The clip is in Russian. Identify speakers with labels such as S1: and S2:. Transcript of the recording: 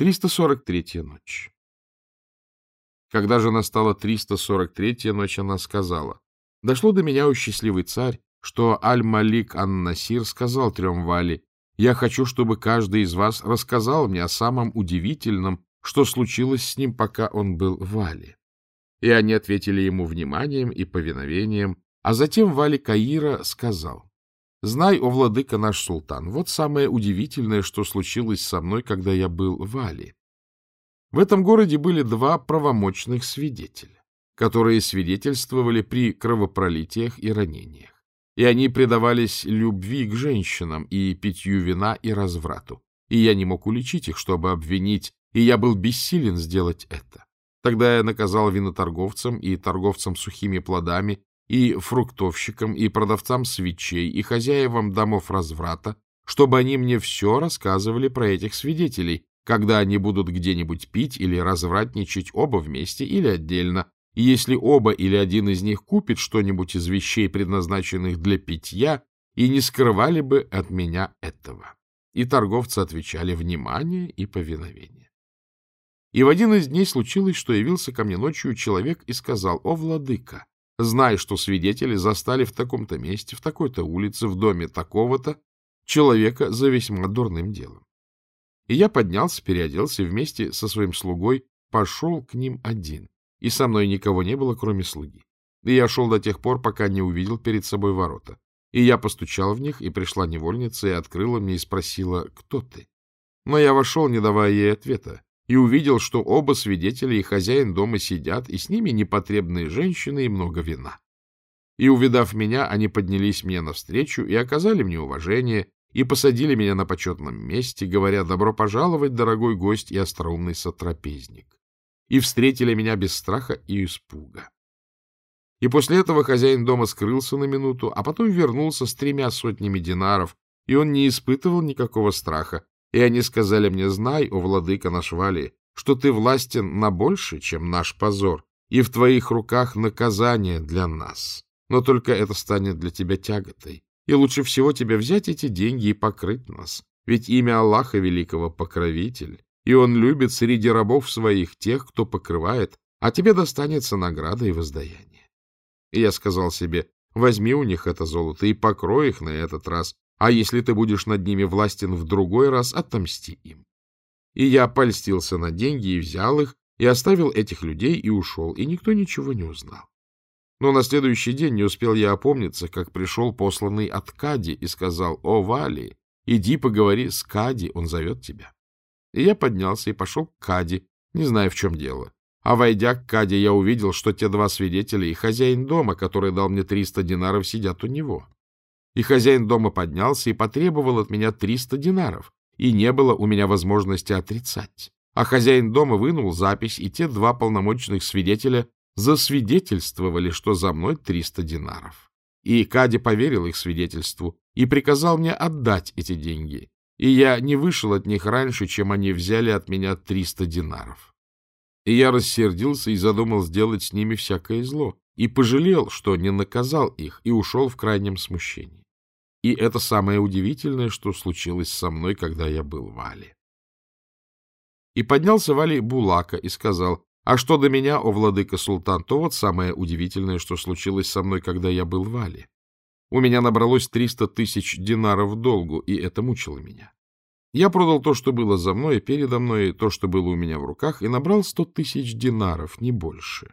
S1: 343-я ночь. Когда же настала 343-я ночь, она сказала, «Дошло до меня, о счастливый царь, что Аль-Малик Ан-Насир сказал трем Вали, «Я хочу, чтобы каждый из вас рассказал мне о самом удивительном, что случилось с ним, пока он был в Вали». И они ответили ему вниманием и повиновением, а затем Вали Каира сказал, Знай, о владыка наш султан, вот самое удивительное, что случилось со мной, когда я был в Али. В этом городе были два правомочных свидетеля, которые свидетельствовали при кровопролитиях и ранениях. И они предавались любви к женщинам и питью вина и разврату. И я не мог уличить их, чтобы обвинить, и я был бессилен сделать это. Тогда я наказал виноторговцам и торговцам сухими плодами и фруктовщикам, и продавцам свечей, и хозяевам домов разврата, чтобы они мне все рассказывали про этих свидетелей, когда они будут где-нибудь пить или развратничать оба вместе или отдельно, и если оба или один из них купит что-нибудь из вещей, предназначенных для питья, и не скрывали бы от меня этого. И торговцы отвечали внимание и повиновение. И в один из дней случилось, что явился ко мне ночью человек и сказал, «О, владыка, Знай, что свидетели застали в таком-то месте, в такой-то улице, в доме такого-то человека за весьма дурным делом. И я поднялся, переоделся и вместе со своим слугой пошел к ним один, и со мной никого не было, кроме слуги. И я шел до тех пор, пока не увидел перед собой ворота. И я постучал в них, и пришла невольница, и открыла мне, и спросила, кто ты? Но я вошел, не давая ей ответа, и увидел, что оба свидетеля и хозяин дома сидят, и с ними непотребные женщины и много вина. И, увидав меня, они поднялись мне навстречу и оказали мне уважение, и посадили меня на почетном месте, говоря «добро пожаловать, дорогой гость и остроумный сотрапезник», и встретили меня без страха и испуга. И после этого хозяин дома скрылся на минуту, а потом вернулся с тремя сотнями динаров, и он не испытывал никакого страха, и они сказали мне, знай, о владыка наш Вали, что ты властен на больше, чем наш позор, и в твоих руках наказание для нас. Но только это станет для тебя тяготой. И лучше всего тебе взять эти деньги и покрыть нас. Ведь имя Аллаха Великого — покровитель, и он любит среди рабов своих тех, кто покрывает, а тебе достанется награда и воздаяние. И я сказал себе, возьми у них это золото и покрой их на этот раз, а если ты будешь над ними властен в другой раз, отомсти им. И я польстился на деньги и взял их, и оставил этих людей и ушел, и никто ничего не узнал. Но на следующий день не успел я опомниться, как пришел посланный от Кади и сказал, «О, Вали, иди поговори с Кади, он зовет тебя». И я поднялся и пошел к Кади, не зная, в чем дело. А войдя к Каде, я увидел, что те два свидетеля и хозяин дома, который дал мне триста динаров, сидят у него. И хозяин дома поднялся и потребовал от меня триста динаров, и не было у меня возможности отрицать. А хозяин дома вынул запись, и те два полномочных свидетеля засвидетельствовали, что за мной триста динаров. И Кади поверил их свидетельству и приказал мне отдать эти деньги, и я не вышел от них раньше, чем они взяли от меня триста динаров. И я рассердился и задумал сделать с ними всякое зло, и пожалел, что не наказал их, и ушел в крайнем смущении. И это самое удивительное, что случилось со мной, когда я был в Али. И поднялся Вали Булака и сказал, а что до меня, о владыка султан, то вот самое удивительное, что случилось со мной, когда я был в Али. У меня набралось триста тысяч динаров долгу, и это мучило меня. Я продал то, что было за мной, и передо мной, то, что было у меня в руках, и набрал сто тысяч динаров, не больше.